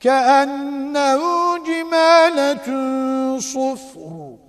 كأنه جمالة صفر.